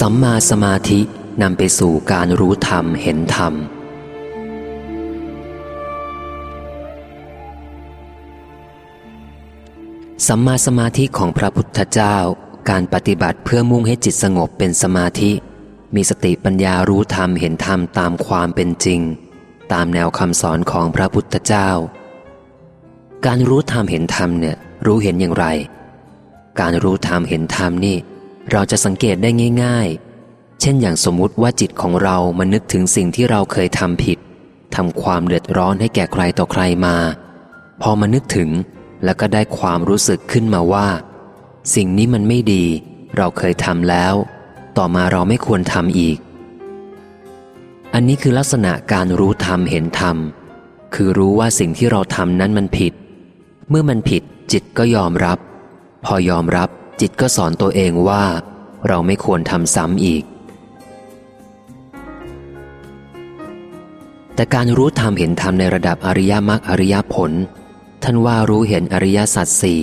สัมมาสมาธินำไปสู่การรู้ธรรมเห็นธรรม สัมมาสมาธิของพระพุทธเจ้า การปฏิบัติเพื่อมุ่งให้จิตสงบเป็นสมาธิ มีสติปัญญารู้ธรรมเห็นธรรมตามความเป็นจริง ตามแนวคำสอนของพระพุทธเจ้า การรู้ธรรมเห็นธรรมเนี่ยรู้เห็นอย่างไร การรู้ธรรมเห็นธรรมนี่ เราจะสังเกตได้ง่าย ๆ เช่นอย่างสมมุติว่าจิตของเรามันนึกถึงสิ่งที่เราเคยทำผิดทำความเดือดร้อนให้แก่ใครต่อใครมา พอมานึกถึงแล้วก็ได้ความรู้สึกขึ้นมาว่า สิ่งนี้มันไม่ดี เราเคยทำแล้ว ต่อมาเราไม่ควรทำอีก อันนี้คือลักษณะการรู้ธรรมเห็นธรรม คือรู้ว่าสิ่งที่เราทำนั้นมันผิด เมื่อมันผิดจิตก็ยอมรับ พอยอมรับ จิตก็สอนตัวเองว่า เราไม่ควรทำซ้ำอีก แต่การรู้ธรรมเห็นธรรมในระดับอริยมรรคอริยผล ท่านว่ารู้เห็นอริยสัจสี่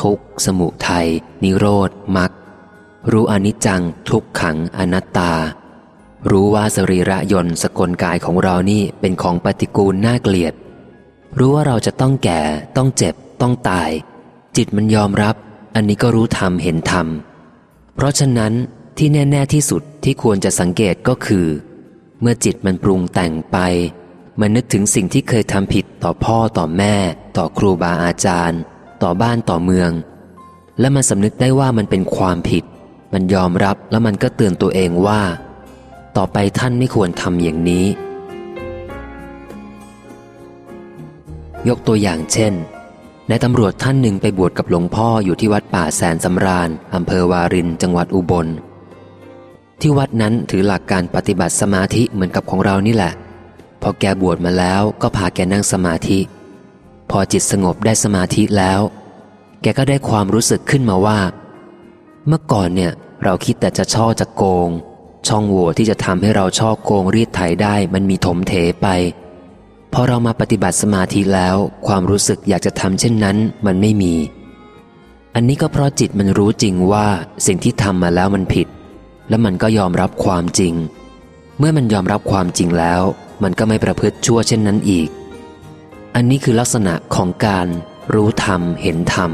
ทุกสมุทัยนิโรธมรรครู้อนิจจังทุกขังอนัตตา รู้ว่าสรีระยนต์สกลกายของเรานี่เป็นของปฏิกูลน่าเกลียด รู้ว่าเราจะต้องแก่ ต้องเจ็บ ต้องตาย จิตมันยอมรับ อันนี้ก็รู้ธรรมเห็นธรรม เพราะฉะนั้นที่แน่ ๆที่สุดที่ควรจะสังเกตก็คือ เมื่อจิตมันปรุงแต่งไป มันนึกถึงสิ่งที่เคยทำผิดต่อพ่อต่อแม่ ต่อครูบาอาจารย์ ต่อบ้านต่อเมือง และมันสำนึกได้ว่ามันเป็นความผิด มันยอมรับแล้วมันก็เตือนตัวเองว่า ต่อไปท่านไม่ควรทำอย่างนี้ ยกตัวอย่างเช่น นายตำรวจท่านหนึ่งไปบวชกับหลวงพ่ออยู่ที่วัดป่าแสนสำราญอำเภอวารินจังหวัดอุบล ที่วัดนั้นถือหลักการปฏิบัติสมาธิเหมือนกับของเรานี่แหละ พอแกบวชมาแล้วก็พาแกนั่งสมาธิ พอจิตสงบได้สมาธิแล้ว แกก็ได้ความรู้สึกขึ้นมาว่า เมื่อก่อนเนี่ยเราคิดแต่จะช่อจะโกง ช่องโหว่ที่จะทำให้เราช่อโกงรีดไถได้มันมีถมเทไป พอเรามาปฏิบัติสมาธิแล้ว ความรู้สึกอยากจะทำเช่นนั้นมันไม่มี อันนี้ก็เพราะจิตมันรู้จริงว่าสิ่งที่ทำมาแล้วมันผิด และมันก็ยอมรับความจริง เมื่อมันยอมรับความจริงแล้ว มันก็ไม่ประพฤติชั่วเช่นนั้นอีก อันนี้คือลักษณะของการรู้ธรรมเห็นธรรม